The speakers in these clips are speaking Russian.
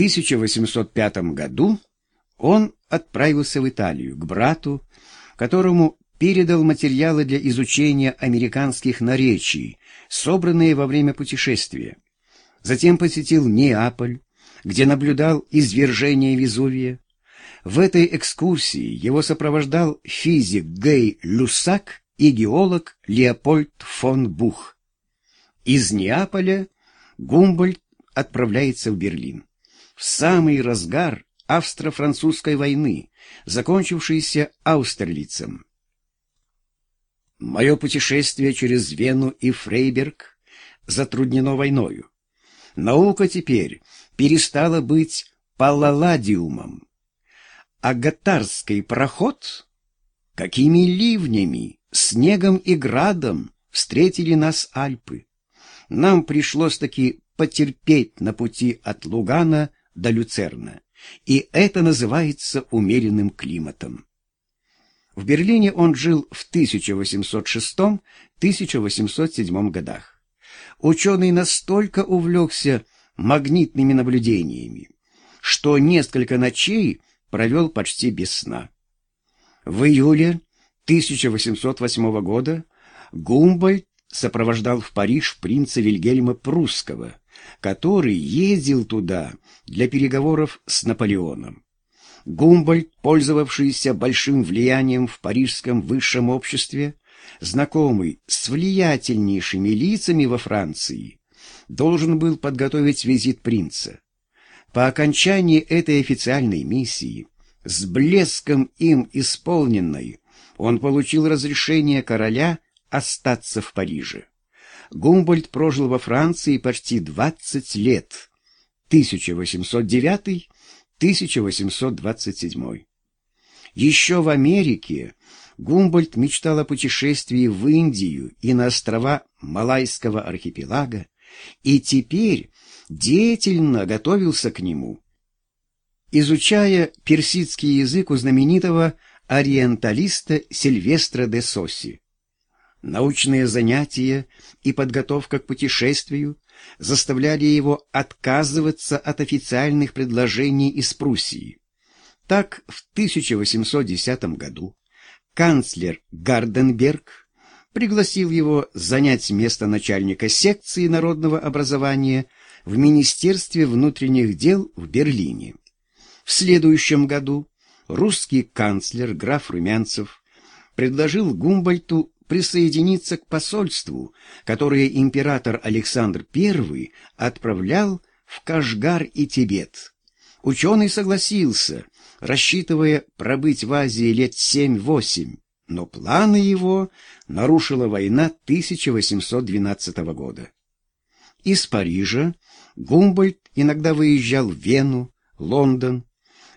1805 году он отправился в Италию к брату, которому передал материалы для изучения американских наречий, собранные во время путешествия. Затем посетил Неаполь, где наблюдал извержение Везувия. В этой экскурсии его сопровождал физик Гей Люсак и геолог Леопольд фон Бух. Из Неаполя Гумбольд отправляется в Берлин. В самый разгар австро-французской войны, закончившейся Аустерлицем. Мое путешествие через Вену и Фрейберг затруднено войною. Наука теперь перестала быть палладиумом. А гатарский проход, какими ливнями, снегом и градом встретили нас Альпы. Нам пришлось таки потерпеть на пути от Лугана до Люцерна, и это называется умеренным климатом. В Берлине он жил в 1806-1807 годах. Ученый настолько увлекся магнитными наблюдениями, что несколько ночей провел почти без сна. В июле 1808 года Гумбольд сопровождал в Париж принца Вильгельма Прусского, который ездил туда для переговоров с Наполеоном. Гумбольд, пользовавшийся большим влиянием в парижском высшем обществе, знакомый с влиятельнейшими лицами во Франции, должен был подготовить визит принца. По окончании этой официальной миссии, с блеском им исполненной, он получил разрешение короля остаться в Париже. Гумбольд прожил во Франции почти 20 лет, 1809-1827. Еще в Америке Гумбольд мечтал о путешествии в Индию и на острова Малайского архипелага, и теперь деятельно готовился к нему. Изучая персидский язык у знаменитого ориенталиста Сильвестра де Соси, Научные занятия и подготовка к путешествию заставляли его отказываться от официальных предложений из Пруссии. Так, в 1810 году канцлер Гарденберг пригласил его занять место начальника секции народного образования в Министерстве внутренних дел в Берлине. В следующем году русский канцлер граф Румянцев предложил Гумбольту присоединиться к посольству, которое император Александр I отправлял в Кашгар и Тибет. Ученый согласился, рассчитывая пробыть в Азии лет семь-восемь, но планы его нарушила война 1812 года. Из Парижа Гумбольд иногда выезжал в Вену, Лондон.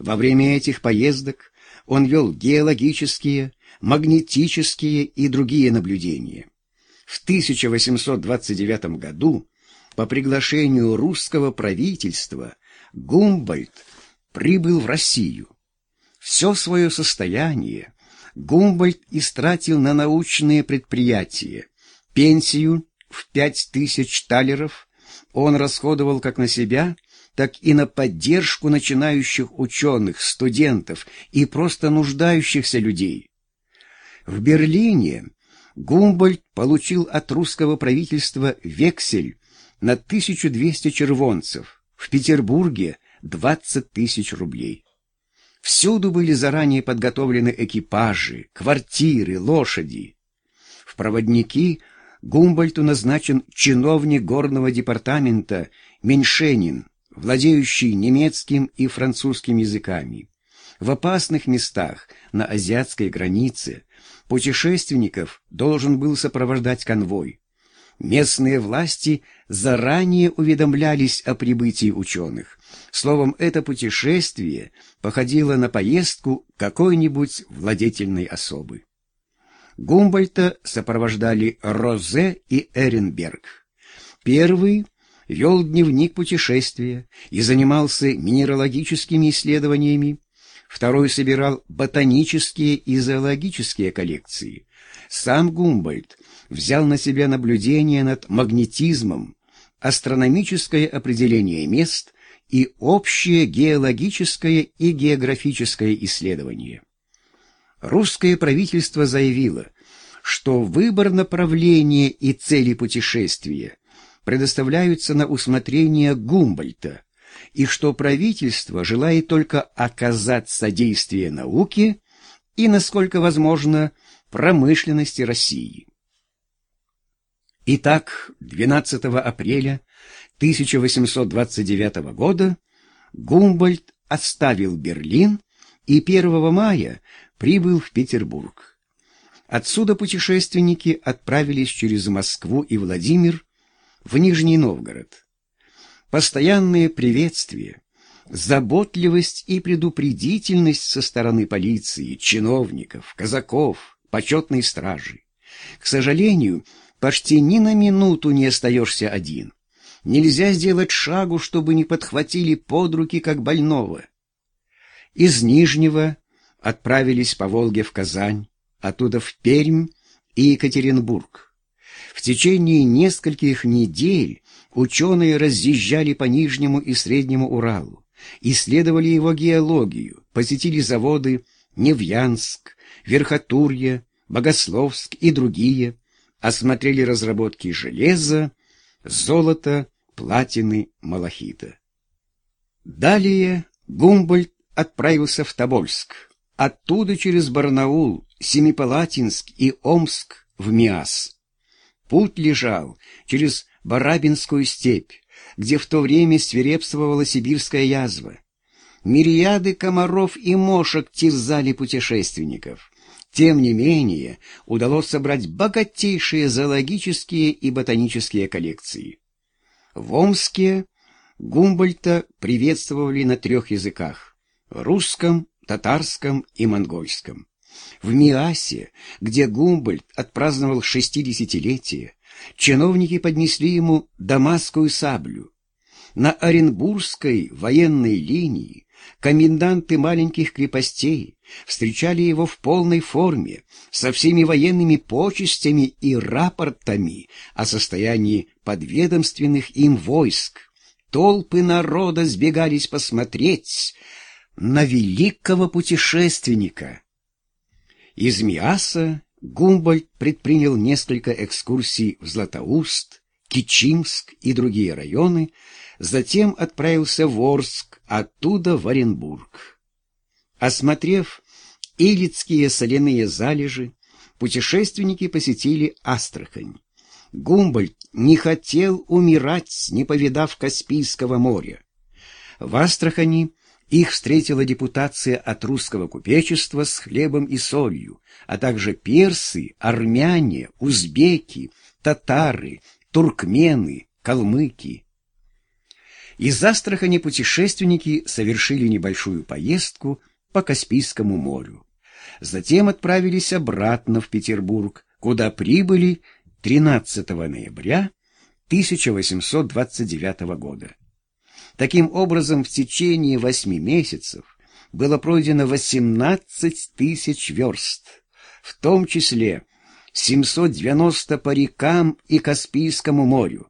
Во время этих поездок он вел геологические, магнетические и другие наблюдения. В 1829 году по приглашению русского правительства Гумбольд прибыл в Россию. Все свое состояние Гумбольд истратил на научные предприятия. Пенсию в пять тысяч талеров он расходовал как на себя, так и на поддержку начинающих ученых, студентов и просто нуждающихся людей. В Берлине Гумбольд получил от русского правительства вексель на 1200 червонцев, в Петербурге 20 тысяч рублей. Всюду были заранее подготовлены экипажи, квартиры, лошади. В проводники Гумбольту назначен чиновник горного департамента Меньшенин, владеющий немецким и французским языками. В опасных местах на азиатской границе путешественников должен был сопровождать конвой. Местные власти заранее уведомлялись о прибытии ученых. Словом, это путешествие походило на поездку какой-нибудь владетельной особы. Гумбольта сопровождали Розе и Эренберг. Первый вел дневник путешествия и занимался минералогическими исследованиями, второй собирал ботанические и зоологические коллекции. Сам Гумбольд взял на себя наблюдение над магнетизмом, астрономическое определение мест и общее геологическое и географическое исследование. Русское правительство заявило, что выбор направления и цели путешествия предоставляются на усмотрение Гумбольта, и что правительство желает только оказать содействие науке и, насколько возможно, промышленности России. Итак, 12 апреля 1829 года Гумбольд оставил Берлин и 1 мая прибыл в Петербург. Отсюда путешественники отправились через Москву и Владимир в Нижний Новгород. Постоянные приветствия, заботливость и предупредительность со стороны полиции, чиновников, казаков, почетной стражи. К сожалению, почти ни на минуту не остаешься один. Нельзя сделать шагу, чтобы не подхватили под руки, как больного. Из Нижнего отправились по Волге в Казань, оттуда в Пермь и Екатеринбург. В течение нескольких недель ученые разъезжали по Нижнему и Среднему Уралу, исследовали его геологию, посетили заводы Невьянск, Верхотурье, Богословск и другие, осмотрели разработки железа, золота, платины, малахита. Далее Гумбольд отправился в Тобольск, оттуда через Барнаул, Семипалатинск и Омск в Миас. Путь лежал через Барабинскую степь, где в то время свирепствовала сибирская язва. Мириады комаров и мошек терзали путешественников. Тем не менее, удалось собрать богатейшие зоологические и ботанические коллекции. В Омске Гумбольта приветствовали на трех языках — русском, татарском и монгольском. В Миасе, где Гумбольд отпраздновал шестидесятилетие, чиновники поднесли ему дамасскую саблю. На Оренбургской военной линии коменданты маленьких крепостей встречали его в полной форме, со всеми военными почестями и рапортами о состоянии подведомственных им войск. Толпы народа сбегались посмотреть на великого путешественника. Из Миаса Гумбольд предпринял несколько экскурсий в Златоуст, Кичимск и другие районы, затем отправился в Орск, оттуда в Оренбург. Осмотрев Илицкие соляные залежи, путешественники посетили Астрахань. Гумбольд не хотел умирать, не повидав Каспийского моря. В Астрахани их встретила депутация от русского купечества с хлебом и солью, а также персы, армяне, узбеки, татары, туркмены, калмыки. Из Астрахани путешественники совершили небольшую поездку по Каспийскому морю. Затем отправились обратно в Петербург, куда прибыли 13 ноября 1829 года. Таким образом, в течение восьми месяцев было пройдено 18 тысяч верст, в том числе 790 по рекам и Каспийскому морю,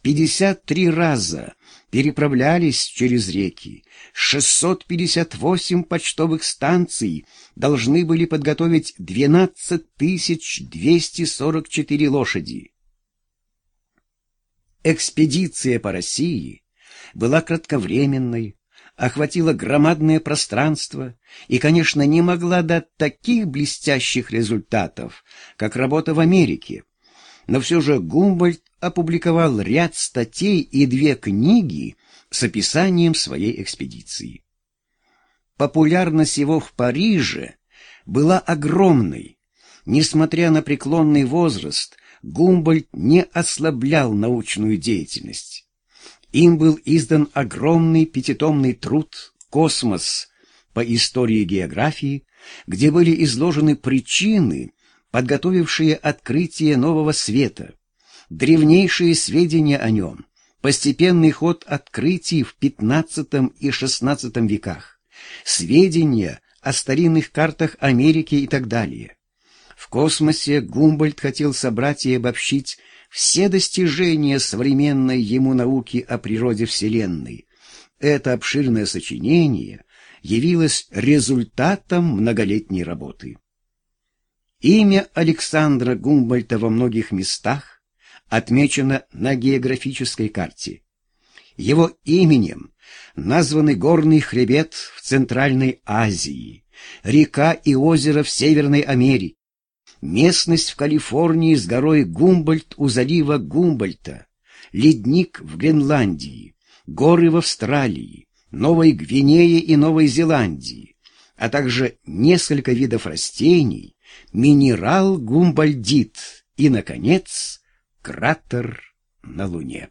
53 раза переправлялись через реки, 658 почтовых станций должны были подготовить 12 244 лошади. Экспедиция по России была кратковременной, охватила громадное пространство и, конечно, не могла дать таких блестящих результатов, как работа в Америке. Но все же Гумбольд опубликовал ряд статей и две книги с описанием своей экспедиции. Популярность его в Париже была огромной. Несмотря на преклонный возраст, Гумбольд не ослаблял научную деятельность. Им был издан огромный пятитомный труд «Космос» по истории географии, где были изложены причины, подготовившие открытие нового света, древнейшие сведения о нем, постепенный ход открытий в XV и XVI веках, сведения о старинных картах Америки и так далее. В космосе Гумбольд хотел собрать и обобщить все достижения современной ему науки о природе Вселенной, это обширное сочинение явилось результатом многолетней работы. Имя Александра Гумбольта во многих местах отмечено на географической карте. Его именем названы горный хребет в Центральной Азии, река и озеро в Северной Америке, местность в Калифорнии с горой Гумбольд у залива Гумбольта, ледник в Гренландии, горы в Австралии, Новой Гвинее и Новой Зеландии, а также несколько видов растений, минерал гумбольдит. И, наконец, кратер на Луне.